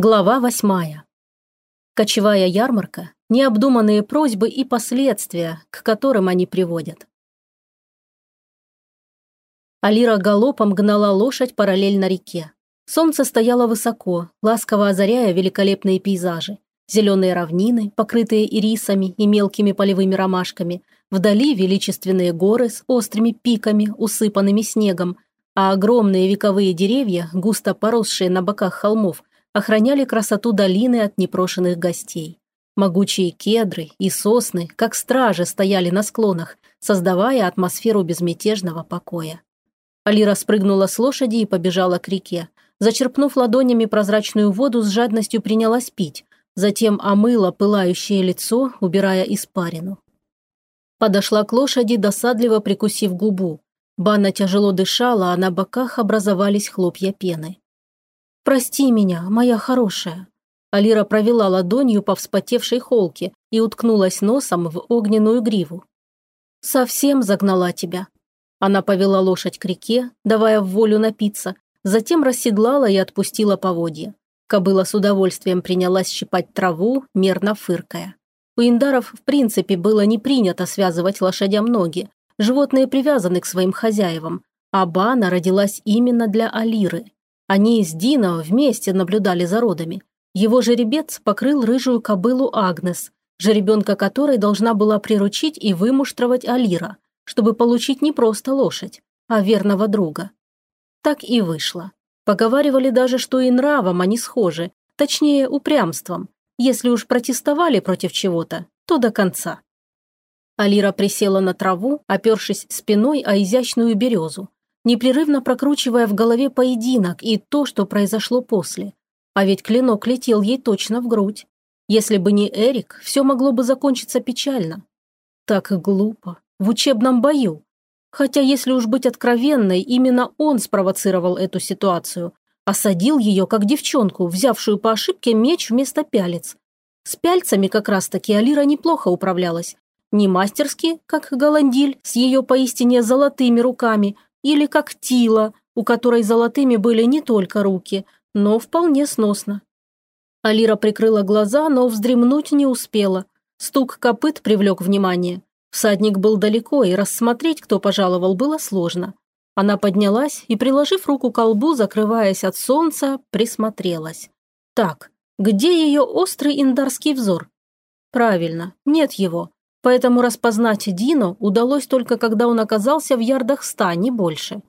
Глава восьмая. Кочевая ярмарка, необдуманные просьбы и последствия, к которым они приводят. Алира галопом гнала лошадь параллельно реке. Солнце стояло высоко, ласково озаряя великолепные пейзажи. Зеленые равнины, покрытые ирисами и мелкими полевыми ромашками, вдали величественные горы с острыми пиками, усыпанными снегом, а огромные вековые деревья, густо поросшие на боках холмов, охраняли красоту долины от непрошенных гостей. Могучие кедры и сосны, как стражи, стояли на склонах, создавая атмосферу безмятежного покоя. Алира спрыгнула с лошади и побежала к реке. Зачерпнув ладонями прозрачную воду, с жадностью принялась пить, затем омыла пылающее лицо, убирая испарину. Подошла к лошади, досадливо прикусив губу. Банна тяжело дышала, а на боках образовались хлопья пены. «Прости меня, моя хорошая». Алира провела ладонью по вспотевшей холке и уткнулась носом в огненную гриву. «Совсем загнала тебя». Она повела лошадь к реке, давая в волю напиться, затем расседлала и отпустила поводья. Кобыла с удовольствием принялась щипать траву, мерно фыркая. У индаров в принципе было не принято связывать лошадям ноги. Животные привязаны к своим хозяевам, а Бана родилась именно для Алиры. Они с Дино вместе наблюдали за родами. Его жеребец покрыл рыжую кобылу Агнес, жеребенка которой должна была приручить и вымуштровать Алира, чтобы получить не просто лошадь, а верного друга. Так и вышло. Поговаривали даже, что и нравом они схожи, точнее, упрямством. Если уж протестовали против чего-то, то до конца. Алира присела на траву, опершись спиной о изящную березу, непрерывно прокручивая в голове поединок и то, что произошло после. А ведь клинок летел ей точно в грудь. Если бы не Эрик, все могло бы закончиться печально. Так глупо. В учебном бою. Хотя, если уж быть откровенной, именно он спровоцировал эту ситуацию. Осадил ее, как девчонку, взявшую по ошибке меч вместо пялец. С пяльцами как раз-таки Алира неплохо управлялась. Не мастерски, как Голандиль, с ее поистине золотыми руками – или как Тила, у которой золотыми были не только руки, но вполне сносно. Алира прикрыла глаза, но вздремнуть не успела. Стук копыт привлек внимание. Всадник был далеко, и рассмотреть, кто пожаловал, было сложно. Она поднялась и, приложив руку к колбу, закрываясь от солнца, присмотрелась. Так, где ее острый индарский взор? Правильно, нет его. Поэтому распознать Дину удалось только когда он оказался в ярдах ста, не больше.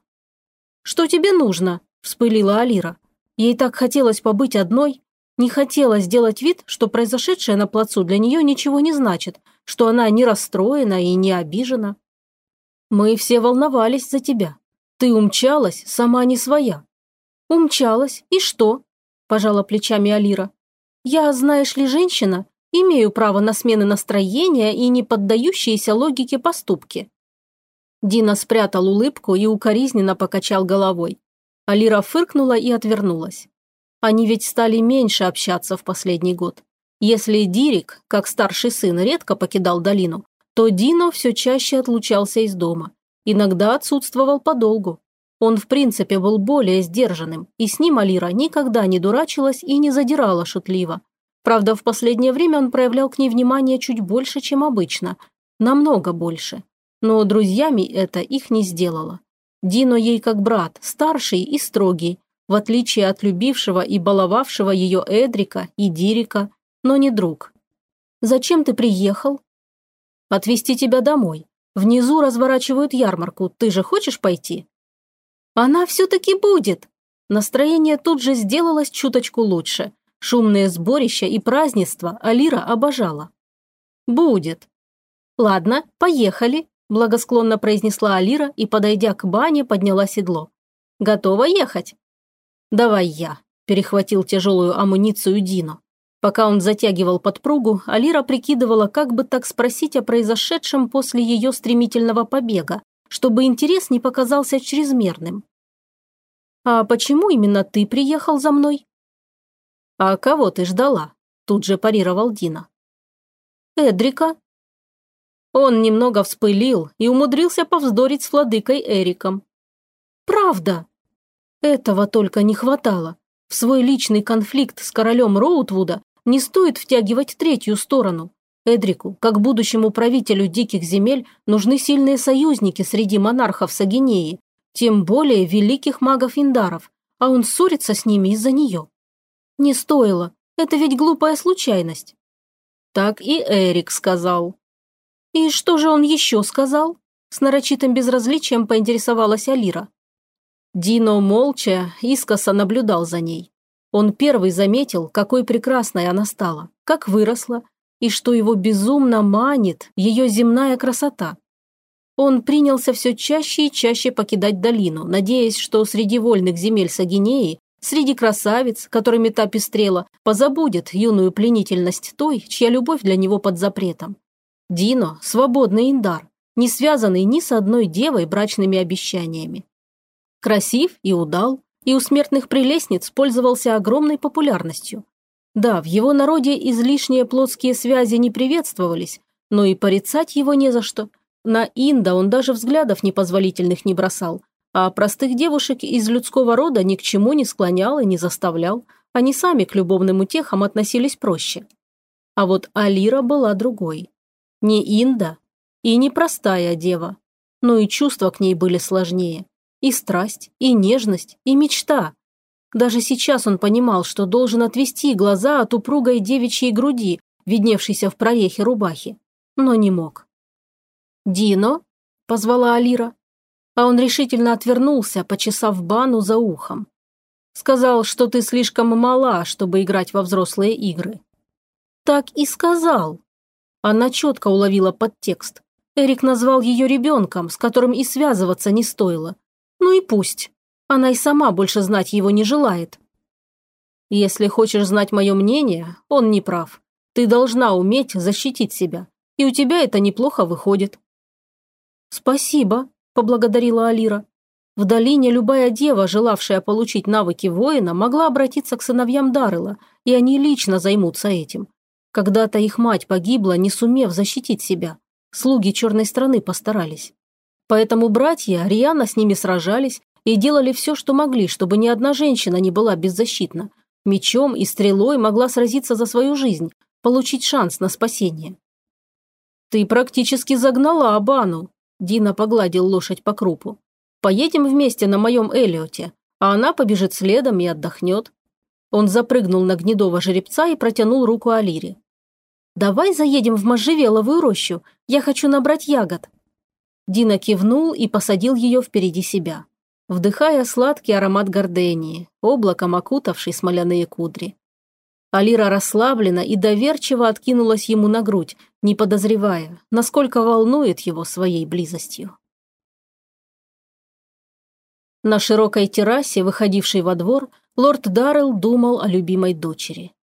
«Что тебе нужно?» – вспылила Алира. Ей так хотелось побыть одной. Не хотелось сделать вид, что произошедшее на плацу для нее ничего не значит, что она не расстроена и не обижена. «Мы все волновались за тебя. Ты умчалась, сама не своя». «Умчалась? И что?» – пожала плечами Алира. «Я, знаешь ли, женщина, Имею право на смены настроения и не поддающиеся логике поступки». Дина спрятал улыбку и укоризненно покачал головой. Алира фыркнула и отвернулась. Они ведь стали меньше общаться в последний год. Если Дирик, как старший сын, редко покидал долину, то Дино все чаще отлучался из дома. Иногда отсутствовал подолгу. Он в принципе был более сдержанным, и с ним Алира никогда не дурачилась и не задирала шутливо. Правда, в последнее время он проявлял к ней внимание чуть больше, чем обычно. Намного больше. Но друзьями это их не сделало. Дино ей как брат, старший и строгий, в отличие от любившего и баловавшего ее Эдрика и Дирика, но не друг. «Зачем ты приехал?» «Отвезти тебя домой. Внизу разворачивают ярмарку. Ты же хочешь пойти?» «Она все-таки будет!» Настроение тут же сделалось чуточку лучше. Шумные сборища и празднества Алира обожала. «Будет». «Ладно, поехали», – благосклонно произнесла Алира и, подойдя к бане, подняла седло. «Готова ехать?» «Давай я», – перехватил тяжелую амуницию Дино. Пока он затягивал подпругу, Алира прикидывала, как бы так спросить о произошедшем после ее стремительного побега, чтобы интерес не показался чрезмерным. «А почему именно ты приехал за мной?» «А кого ты ждала?» – тут же парировал Дина. «Эдрика». Он немного вспылил и умудрился повздорить с владыкой Эриком. «Правда!» Этого только не хватало. В свой личный конфликт с королем Роутвуда не стоит втягивать третью сторону. Эдрику, как будущему правителю диких земель, нужны сильные союзники среди монархов Сагинеи, тем более великих магов-индаров, а он ссорится с ними из-за нее. Не стоило, это ведь глупая случайность. Так и Эрик сказал. И что же он еще сказал? С нарочитым безразличием поинтересовалась Алира. Дино молча, искоса наблюдал за ней. Он первый заметил, какой прекрасной она стала, как выросла, и что его безумно манит ее земная красота. Он принялся все чаще и чаще покидать долину, надеясь, что среди вольных земель Сагинеи, среди красавиц, которыми та пестрела, позабудет юную пленительность той, чья любовь для него под запретом. Дино – свободный индар, не связанный ни с одной девой брачными обещаниями. Красив и удал, и у смертных прелестниц пользовался огромной популярностью. Да, в его народе излишние плотские связи не приветствовались, но и порицать его не за что. На Инда он даже взглядов непозволительных не бросал, а простых девушек из людского рода ни к чему не склонял и не заставлял, они сами к любовным утехам относились проще. А вот Алира была другой. Не Инда и не простая дева, но и чувства к ней были сложнее. И страсть, и нежность, и мечта. Даже сейчас он понимал, что должен отвести глаза от упругой девичьей груди, видневшейся в прорехе рубахи, но не мог. «Дино?» – позвала Алира. А он решительно отвернулся, почесав бану за ухом. «Сказал, что ты слишком мала, чтобы играть во взрослые игры». «Так и сказал». Она четко уловила подтекст. Эрик назвал ее ребенком, с которым и связываться не стоило. Ну и пусть. Она и сама больше знать его не желает. Если хочешь знать мое мнение, он не прав. Ты должна уметь защитить себя. И у тебя это неплохо выходит. Спасибо, поблагодарила Алира. В долине любая дева, желавшая получить навыки воина, могла обратиться к сыновьям Дарыла, и они лично займутся этим. Когда-то их мать погибла, не сумев защитить себя. Слуги черной страны постарались. Поэтому братья рьяно с ними сражались и делали все, что могли, чтобы ни одна женщина не была беззащитна. Мечом и стрелой могла сразиться за свою жизнь, получить шанс на спасение. «Ты практически загнала Абану», – Дина погладил лошадь по крупу. «Поедем вместе на моем Элиоте, а она побежит следом и отдохнет». Он запрыгнул на гнедого жеребца и протянул руку Алире. «Давай заедем в можжевеловую рощу, я хочу набрать ягод». Дина кивнул и посадил ее впереди себя вдыхая сладкий аромат гордении, облаком окутавший смоляные кудри. Алира расслаблена и доверчиво откинулась ему на грудь, не подозревая, насколько волнует его своей близостью. На широкой террасе, выходившей во двор, лорд Даррелл думал о любимой дочери.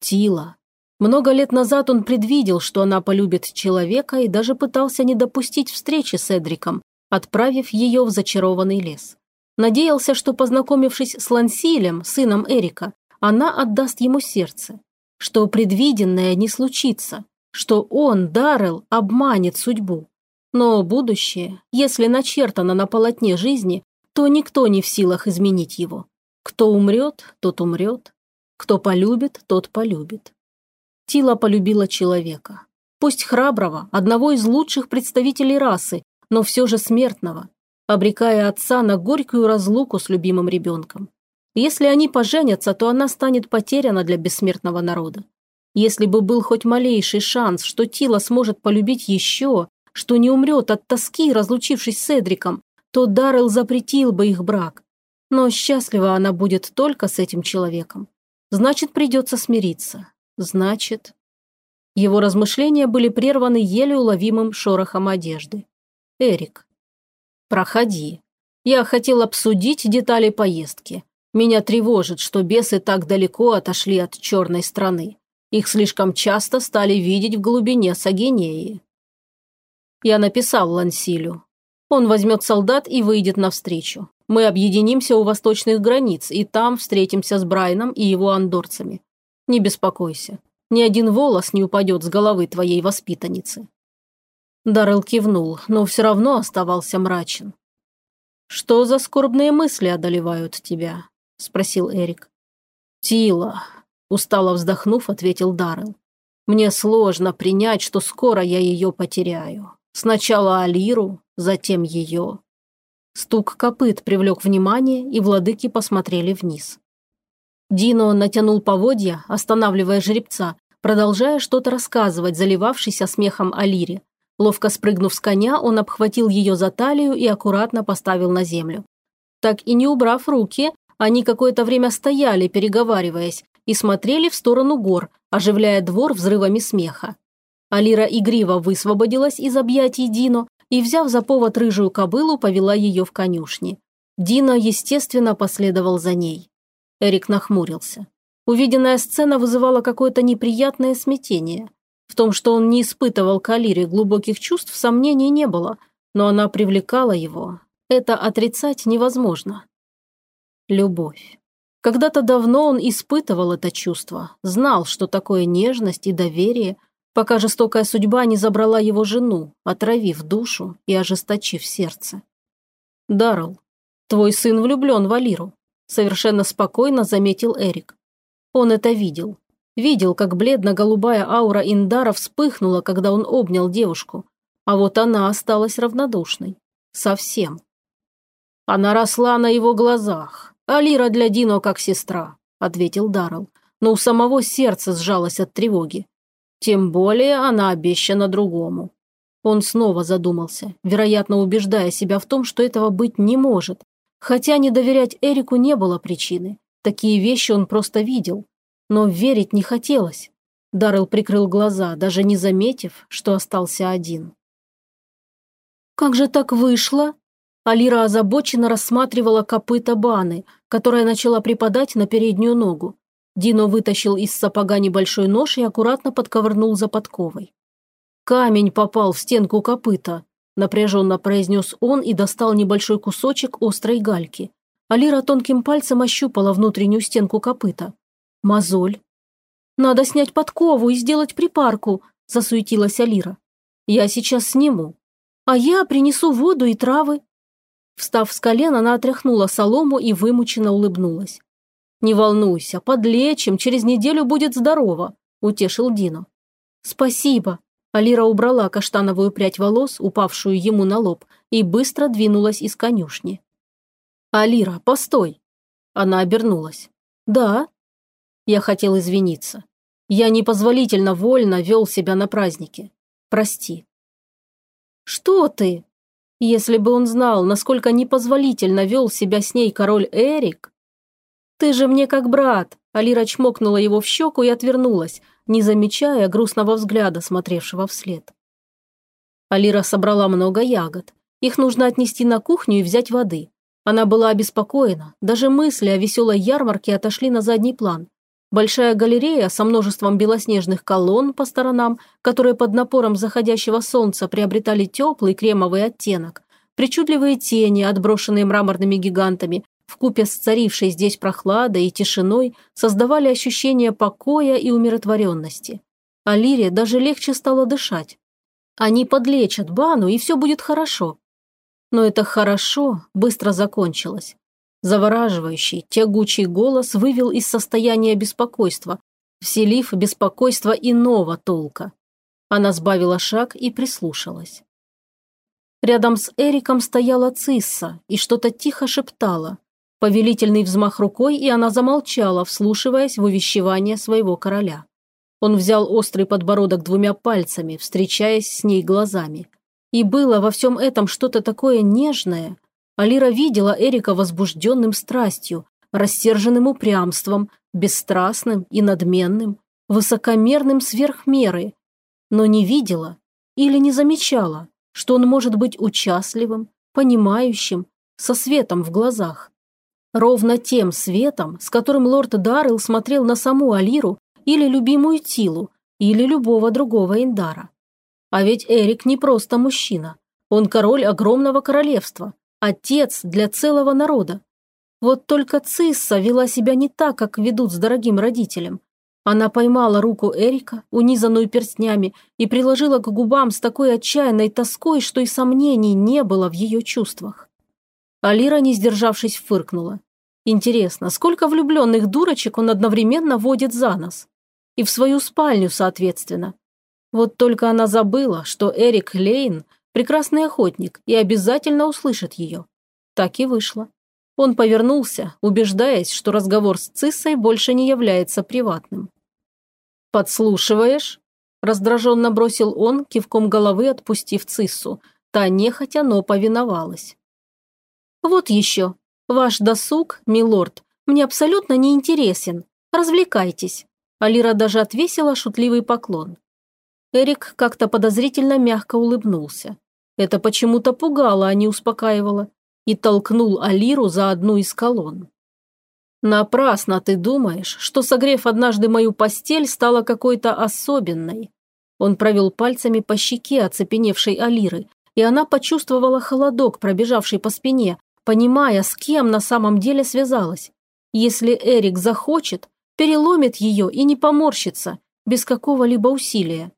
Тила. Много лет назад он предвидел, что она полюбит человека и даже пытался не допустить встречи с Эдриком, отправив ее в зачарованный лес. Надеялся, что, познакомившись с Лансилем, сыном Эрика, она отдаст ему сердце, что предвиденное не случится, что он, Даррелл, обманет судьбу. Но будущее, если начертано на полотне жизни, то никто не в силах изменить его. Кто умрет, тот умрет. Кто полюбит, тот полюбит. Тила полюбила человека. Пусть храброго, одного из лучших представителей расы, но все же смертного, обрекая отца на горькую разлуку с любимым ребенком. Если они поженятся, то она станет потеряна для бессмертного народа. Если бы был хоть малейший шанс, что Тила сможет полюбить еще, что не умрет от тоски, разлучившись с Эдриком, то Даррелл запретил бы их брак. Но счастлива она будет только с этим человеком. Значит, придется смириться. Значит... Его размышления были прерваны еле уловимым шорохом одежды. Эрик. «Проходи. Я хотел обсудить детали поездки. Меня тревожит, что бесы так далеко отошли от черной страны. Их слишком часто стали видеть в глубине Сагинеи». Я написал Лансилю. Он возьмет солдат и выйдет навстречу. Мы объединимся у восточных границ, и там встретимся с Брайном и его андорцами. Не беспокойся. Ни один волос не упадет с головы твоей воспитанницы. Даррелл кивнул, но все равно оставался мрачен. «Что за скорбные мысли одолевают тебя?» – спросил Эрик. «Тила», – устало вздохнув, ответил Даррелл. «Мне сложно принять, что скоро я ее потеряю. Сначала Алиру, затем ее». Стук копыт привлек внимание, и владыки посмотрели вниз. Дино натянул поводья, останавливая жеребца, продолжая что-то рассказывать, заливавшийся смехом Алире. Ловко спрыгнув с коня, он обхватил ее за талию и аккуратно поставил на землю. Так и не убрав руки, они какое-то время стояли, переговариваясь, и смотрели в сторону гор, оживляя двор взрывами смеха. Алира игриво высвободилась из объятий Дино и, взяв за повод рыжую кобылу, повела ее в конюшни. Дино, естественно, последовал за ней. Эрик нахмурился. Увиденная сцена вызывала какое-то неприятное смятение. В том, что он не испытывал к Алире глубоких чувств, сомнений не было, но она привлекала его. Это отрицать невозможно. Любовь. Когда-то давно он испытывал это чувство, знал, что такое нежность и доверие, пока жестокая судьба не забрала его жену, отравив душу и ожесточив сердце. Даррелл, твой сын влюблен в Алиру, совершенно спокойно заметил Эрик. Он это видел. Видел, как бледно-голубая аура Индара вспыхнула, когда он обнял девушку. А вот она осталась равнодушной. Совсем. Она росла на его глазах. Алира для Дино как сестра, ответил Даррелл. Но у самого сердце сжалось от тревоги. Тем более она обещана другому. Он снова задумался, вероятно, убеждая себя в том, что этого быть не может. Хотя не доверять Эрику не было причины. Такие вещи он просто видел. Но верить не хотелось. Даррелл прикрыл глаза, даже не заметив, что остался один. «Как же так вышло?» Алира озабоченно рассматривала копыта Баны, которая начала припадать на переднюю ногу. Дино вытащил из сапога небольшой нож и аккуратно подковырнул за подковой. «Камень попал в стенку копыта», – напряженно произнес он и достал небольшой кусочек острой гальки. Алира тонким пальцем ощупала внутреннюю стенку копыта. Мозоль. «Надо снять подкову и сделать припарку», – засуетилась Алира. «Я сейчас сниму. А я принесу воду и травы». Встав с колен, она отряхнула солому и вымученно улыбнулась. «Не волнуйся, подлечим, через неделю будет здорово», – утешил Дино. «Спасибо». Алира убрала каштановую прядь волос, упавшую ему на лоб, и быстро двинулась из конюшни. «Алира, постой!» Она обернулась. «Да?» Я хотел извиниться. Я непозволительно вольно вел себя на празднике. Прости. «Что ты?» Если бы он знал, насколько непозволительно вел себя с ней король Эрик. «Ты же мне как брат!» Алира чмокнула его в щеку и отвернулась, не замечая грустного взгляда, смотревшего вслед. Алира собрала много ягод. Их нужно отнести на кухню и взять воды. Она была обеспокоена, даже мысли о веселой ярмарке отошли на задний план. Большая галерея со множеством белоснежных колонн по сторонам, которые под напором заходящего солнца приобретали теплый кремовый оттенок, причудливые тени, отброшенные мраморными гигантами, вкупе с царившей здесь прохладой и тишиной, создавали ощущение покоя и умиротворенности. А Лире даже легче стало дышать. Они подлечат Бану, и все будет хорошо. Но это хорошо быстро закончилось. Завораживающий, тягучий голос вывел из состояния беспокойства, вселив беспокойство иного толка. Она сбавила шаг и прислушалась. Рядом с Эриком стояла Цисса и что-то тихо шептала. Повелительный взмах рукой, и она замолчала, вслушиваясь в увещевание своего короля. Он взял острый подбородок двумя пальцами, встречаясь с ней глазами. И было во всем этом что-то такое нежное. Алира видела Эрика возбужденным страстью, рассерженным упрямством, бесстрастным и надменным, высокомерным сверх меры, но не видела или не замечала, что он может быть участливым, понимающим, со светом в глазах. Ровно тем светом, с которым лорд Даррелл смотрел на саму Алиру или любимую Тилу, или любого другого Индара. А ведь Эрик не просто мужчина. Он король огромного королевства, отец для целого народа. Вот только Цисса вела себя не так, как ведут с дорогим родителем. Она поймала руку Эрика, унизанную перстнями, и приложила к губам с такой отчаянной тоской, что и сомнений не было в ее чувствах. Алира, не сдержавшись, фыркнула. Интересно, сколько влюбленных дурочек он одновременно водит за нос? И в свою спальню, соответственно. Вот только она забыла, что Эрик Лейн – прекрасный охотник и обязательно услышит ее. Так и вышло. Он повернулся, убеждаясь, что разговор с Циссой больше не является приватным. «Подслушиваешь?» – раздраженно бросил он, кивком головы отпустив Циссу. Та нехотя, но повиновалась. «Вот еще. Ваш досуг, милорд, мне абсолютно не интересен. Развлекайтесь». Алира даже отвесила шутливый поклон. Эрик как-то подозрительно мягко улыбнулся. Это почему-то пугало, а не успокаивало и толкнул Алиру за одну из колонн. «Напрасно ты думаешь, что, согрев однажды мою постель, стала какой-то особенной». Он провел пальцами по щеке оцепеневшей Алиры, и она почувствовала холодок, пробежавший по спине, понимая, с кем на самом деле связалась. Если Эрик захочет, переломит ее и не поморщится, без какого-либо усилия.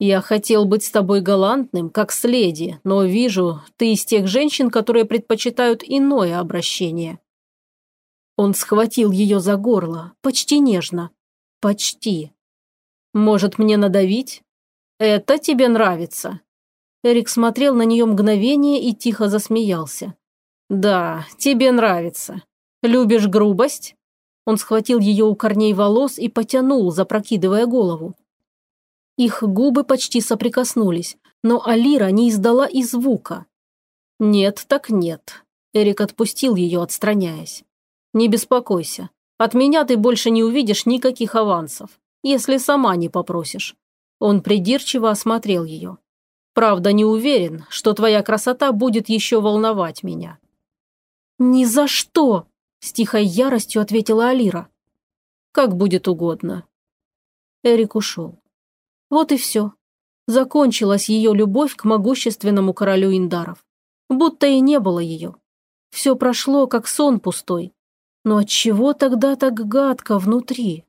«Я хотел быть с тобой галантным, как с леди, но вижу, ты из тех женщин, которые предпочитают иное обращение». Он схватил ее за горло, почти нежно. Почти. «Может, мне надавить? Это тебе нравится?» Эрик смотрел на нее мгновение и тихо засмеялся. «Да, тебе нравится. Любишь грубость?» Он схватил ее у корней волос и потянул, запрокидывая голову. Их губы почти соприкоснулись, но Алира не издала и звука. «Нет, так нет». Эрик отпустил ее, отстраняясь. «Не беспокойся. От меня ты больше не увидишь никаких авансов, если сама не попросишь». Он придирчиво осмотрел ее. «Правда, не уверен, что твоя красота будет еще волновать меня». «Ни за что!» – с тихой яростью ответила Алира. «Как будет угодно». Эрик ушел. Вот и все. Закончилась ее любовь к могущественному королю Индаров. Будто и не было ее. Все прошло, как сон пустой. Но от чего тогда так гадко внутри?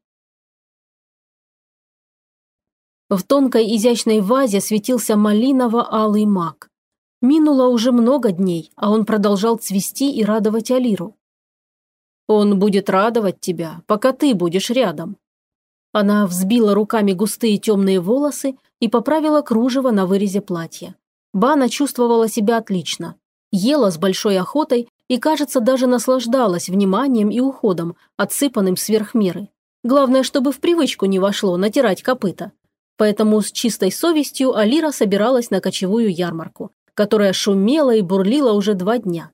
В тонкой изящной вазе светился малиново-алый мак. Минуло уже много дней, а он продолжал цвести и радовать Алиру. «Он будет радовать тебя, пока ты будешь рядом», она взбила руками густые темные волосы и поправила кружево на вырезе платья. Бана чувствовала себя отлично. Ела с большой охотой и, кажется, даже наслаждалась вниманием и уходом, отсыпанным сверх меры. Главное, чтобы в привычку не вошло натирать копыта. Поэтому с чистой совестью Алира собиралась на кочевую ярмарку, которая шумела и бурлила уже два дня.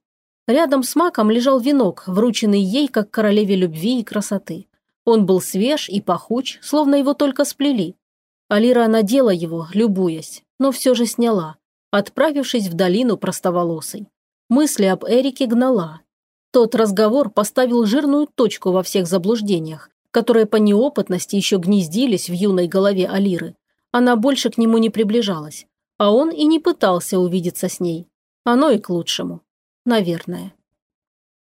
Рядом с маком лежал венок, врученный ей как королеве любви и красоты. Он был свеж и пахуч, словно его только сплели. Алира надела его, любуясь, но все же сняла, отправившись в долину простоволосой. Мысли об Эрике гнала. Тот разговор поставил жирную точку во всех заблуждениях, которые по неопытности еще гнездились в юной голове Алиры. Она больше к нему не приближалась, а он и не пытался увидеться с ней. Оно и к лучшему. Наверное.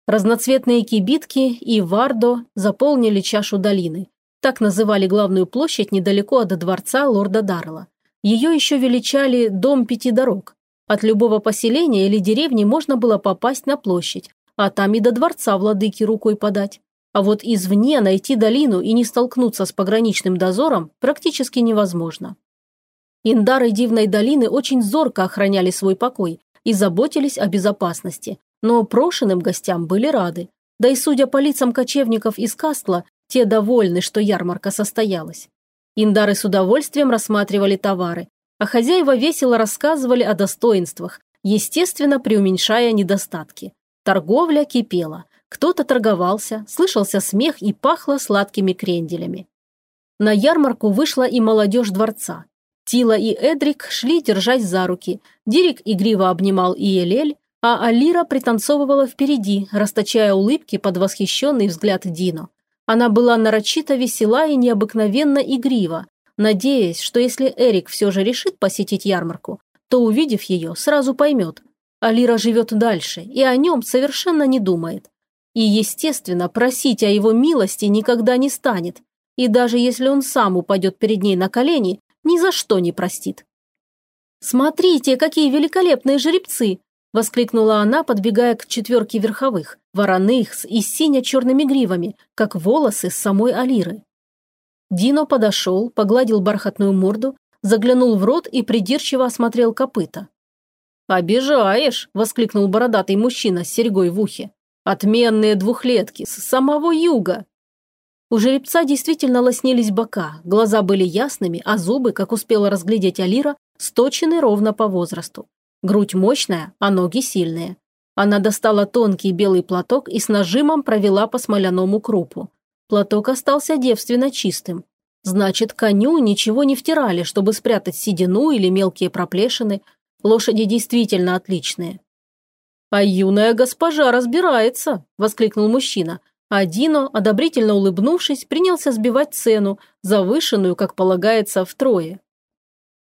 Разноцветные кибитки и вардо заполнили чашу долины. Так называли главную площадь недалеко от дворца лорда Даррелла. Ее еще величали «Дом пяти дорог». От любого поселения или деревни можно было попасть на площадь, а там и до дворца владыки рукой подать. А вот извне найти долину и не столкнуться с пограничным дозором практически невозможно. Индары Дивной долины очень зорко охраняли свой покой и заботились о безопасности, но прошенным гостям были рады. Да и судя по лицам кочевников из Кастла, те довольны, что ярмарка состоялась. Индары с удовольствием рассматривали товары, а хозяева весело рассказывали о достоинствах, естественно, преуменьшая недостатки. Торговля кипела. Кто-то торговался, слышался смех и пахло сладкими кренделями. На ярмарку вышла и молодежь дворца. Тила и Эдрик шли держась за руки. Дирик игриво обнимал Иелель, а Алира пританцовывала впереди, расточая улыбки под восхищенный взгляд Дино. Она была нарочито весела и необыкновенно игрива, надеясь, что если Эрик все же решит посетить ярмарку, то, увидев ее, сразу поймет. Алира живет дальше и о нем совершенно не думает. И, естественно, просить о его милости никогда не станет. И даже если он сам упадет перед ней на колени, ни за что не простит. «Смотрите, какие великолепные жеребцы!» Воскликнула она, подбегая к четверке верховых, вороных с и сине-черными гривами, как волосы самой Алиры. Дино подошел, погладил бархатную морду, заглянул в рот и придирчиво осмотрел копыта. «Обижаешь!» – воскликнул бородатый мужчина с серьгой в ухе. «Отменные двухлетки, с самого юга!» У жеребца действительно лоснились бока, глаза были ясными, а зубы, как успела разглядеть Алира, сточены ровно по возрасту. Грудь мощная, а ноги сильные. Она достала тонкий белый платок и с нажимом провела по смоляному крупу. Платок остался девственно чистым. Значит, коню ничего не втирали, чтобы спрятать седину или мелкие проплешины. Лошади действительно отличные. «А юная госпожа разбирается!» – воскликнул мужчина – а Дино, одобрительно улыбнувшись, принялся сбивать цену, завышенную, как полагается, втрое.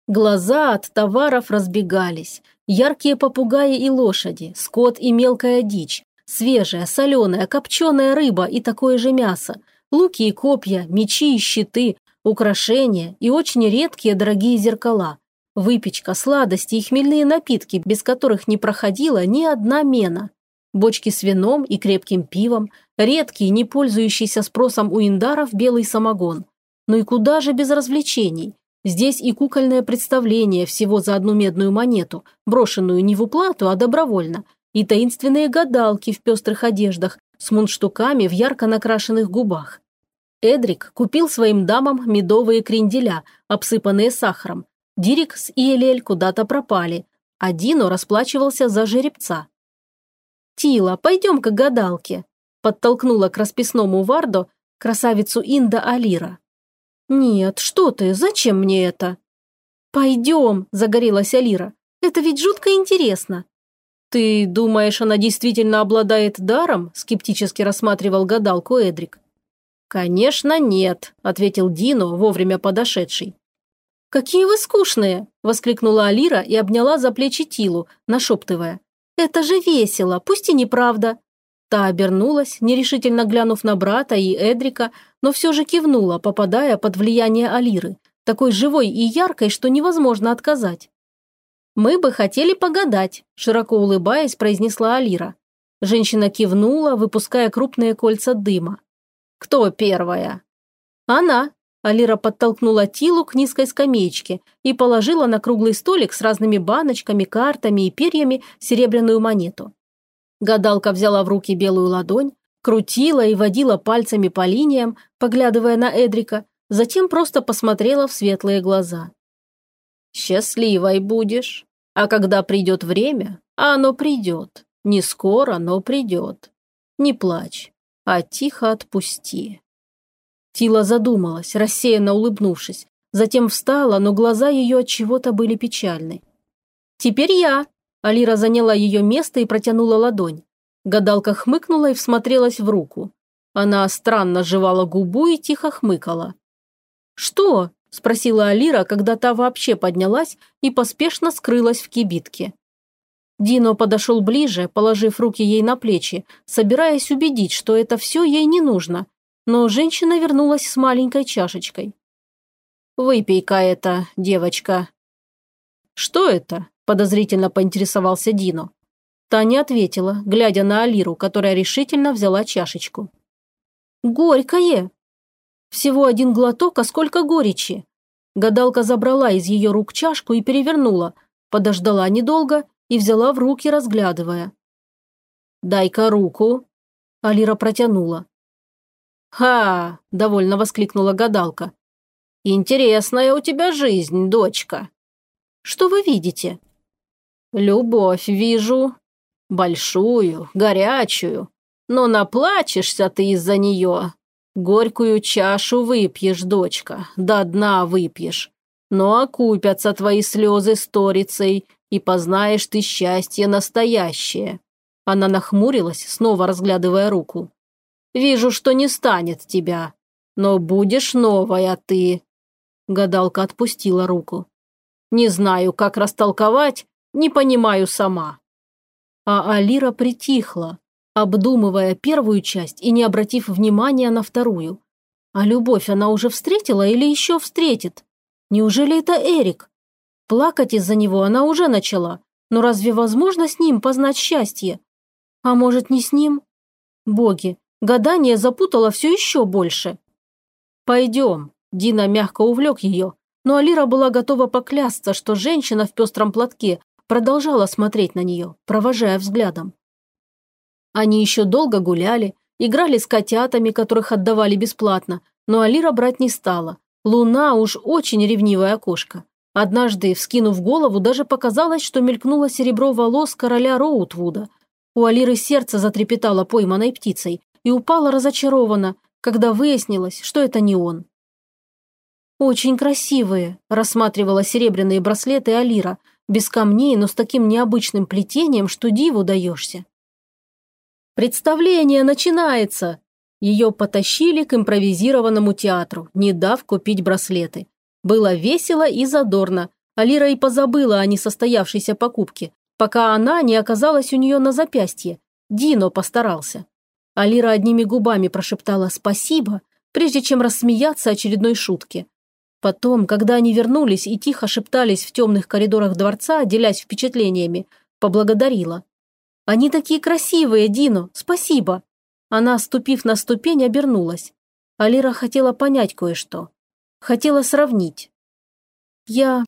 Глаза от товаров разбегались. Яркие попугаи и лошади, скот и мелкая дичь, свежая, соленая, копченая рыба и такое же мясо, луки и копья, мечи и щиты, украшения и очень редкие дорогие зеркала, выпечка, сладости и хмельные напитки, без которых не проходила ни одна мена – бочки с вином и крепким пивом, редкий, не пользующийся спросом у индаров белый самогон. Ну и куда же без развлечений? Здесь и кукольное представление всего за одну медную монету, брошенную не в уплату, а добровольно, и таинственные гадалки в пестрых одеждах с мундштуками в ярко накрашенных губах. Эдрик купил своим дамам медовые кренделя, обсыпанные сахаром. Дирик с Иелель куда-то пропали, а Дино расплачивался за жеребца. «Тила, пойдем-ка к гадалке», – подтолкнула к расписному Вардо красавицу Инда Алира. «Нет, что ты, зачем мне это?» «Пойдем», – загорелась Алира. «Это ведь жутко интересно». «Ты думаешь, она действительно обладает даром?» – скептически рассматривал гадалку Эдрик. «Конечно нет», – ответил Дино, вовремя подошедший. «Какие вы скучные!» – воскликнула Алира и обняла за плечи Тилу, нашептывая. «Это же весело, пусть и неправда». Та обернулась, нерешительно глянув на брата и Эдрика, но все же кивнула, попадая под влияние Алиры, такой живой и яркой, что невозможно отказать. «Мы бы хотели погадать», – широко улыбаясь, произнесла Алира. Женщина кивнула, выпуская крупные кольца дыма. «Кто первая?» «Она», Алира подтолкнула Тилу к низкой скамеечке и положила на круглый столик с разными баночками, картами и перьями серебряную монету. Гадалка взяла в руки белую ладонь, крутила и водила пальцами по линиям, поглядывая на Эдрика, затем просто посмотрела в светлые глаза. «Счастливой будешь, а когда придет время, а оно придет, не скоро, но придет. Не плачь, а тихо отпусти». Тила задумалась, рассеянно улыбнувшись. Затем встала, но глаза ее от чего-то были печальны. «Теперь я!» Алира заняла ее место и протянула ладонь. Гадалка хмыкнула и всмотрелась в руку. Она странно жевала губу и тихо хмыкала. «Что?» – спросила Алира, когда та вообще поднялась и поспешно скрылась в кибитке. Дино подошел ближе, положив руки ей на плечи, собираясь убедить, что это все ей не нужно, но женщина вернулась с маленькой чашечкой. «Выпей-ка это, девочка». «Что это?» – подозрительно поинтересовался Дино. Таня ответила, глядя на Алиру, которая решительно взяла чашечку. «Горькое!» «Всего один глоток, а сколько горечи!» Гадалка забрала из ее рук чашку и перевернула, подождала недолго и взяла в руки, разглядывая. «Дай-ка руку!» Алира протянула. «Ха!» – довольно воскликнула гадалка. «Интересная у тебя жизнь, дочка». «Что вы видите?» «Любовь вижу. Большую, горячую. Но наплачешься ты из-за нее. Горькую чашу выпьешь, дочка, до дна выпьешь. Но окупятся твои слезы сторицей, и познаешь ты счастье настоящее». Она нахмурилась, снова разглядывая руку. Вижу, что не станет тебя. Но будешь новая ты». Гадалка отпустила руку. «Не знаю, как растолковать, не понимаю сама». А Алира притихла, обдумывая первую часть и не обратив внимания на вторую. А любовь она уже встретила или еще встретит? Неужели это Эрик? Плакать из-за него она уже начала, Но разве возможно с ним познать счастье? А может, не с ним? Боги, гадание запутало все еще больше. «Пойдем», – Дина мягко увлек ее, но Алира была готова поклясться, что женщина в пестром платке продолжала смотреть на нее, провожая взглядом. Они еще долго гуляли, играли с котятами, которых отдавали бесплатно, но Алира брать не стала. Луна уж очень ревнивая кошка. Однажды, вскинув голову, даже показалось, что мелькнуло серебро волос короля Роутвуда. У Алиры сердце затрепетало пойманной птицей и упало разочарованно, когда выяснилось, что это не он. «Очень красивые», – рассматривала серебряные браслеты Алира, без камней, но с таким необычным плетением, что диву даешься. «Представление начинается!» Ее потащили к импровизированному театру, не дав купить браслеты. Было весело и задорно. Алира и позабыла о несостоявшейся покупке, пока она не оказалась у нее на запястье. Дино постарался. Алира одними губами прошептала «спасибо», прежде чем рассмеяться очередной шутке. Потом, когда они вернулись и тихо шептались в темных коридорах дворца, делясь впечатлениями, поблагодарила. «Они такие красивые, Дино, спасибо!» Она, ступив на ступень, обернулась. Алира хотела понять кое-что. Хотела сравнить. «Я...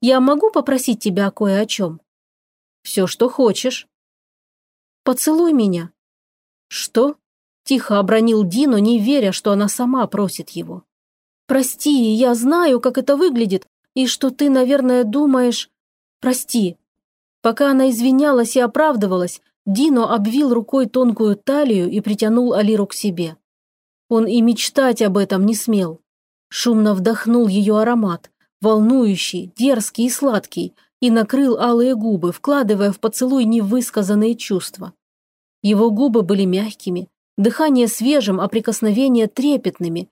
я могу попросить тебя кое о чем?» «Все, что хочешь». «Поцелуй меня». «Что?» Тихо обронил Дино, не веря, что она сама просит его. «Прости, я знаю, как это выглядит, и что ты, наверное, думаешь...» «Прости, Пока она извинялась и оправдывалась, Дино обвил рукой тонкую талию и притянул Алиру к себе. Он и мечтать об этом не смел. Шумно вдохнул ее аромат, волнующий, дерзкий и сладкий, и накрыл алые губы, вкладывая в поцелуй невысказанные чувства. Его губы были мягкими, дыхание свежим, а прикосновения трепетными.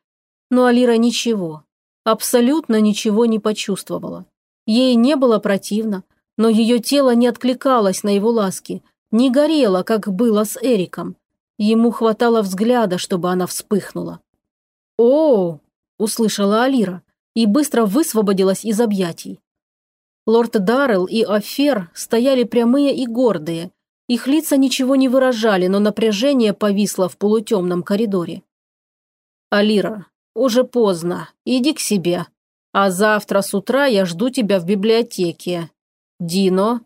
Но Алира ничего, абсолютно ничего не почувствовала. Ей не было противно, но ее тело не откликалось на его ласки, не горело, как было с Эриком. Ему хватало взгляда, чтобы она вспыхнула. «О!» – услышала Алира и быстро высвободилась из объятий. Лорд Даррелл и Афер стояли прямые и гордые. Их лица ничего не выражали, но напряжение повисло в полутемном коридоре. «Алира, уже поздно. Иди к себе. А завтра с утра я жду тебя в библиотеке. «Дино?»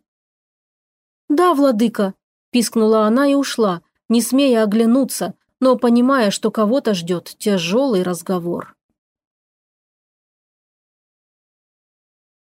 «Да, владыка», – пискнула она и ушла, не смея оглянуться, но понимая, что кого-то ждет тяжелый разговор.